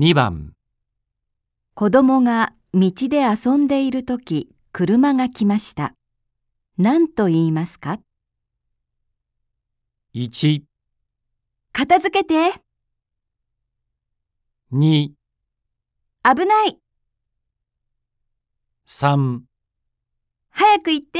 2番。子供が道で遊んでいるとき、車が来ました。何と言いますか？1、片付けて。2、危ない。3早く行って。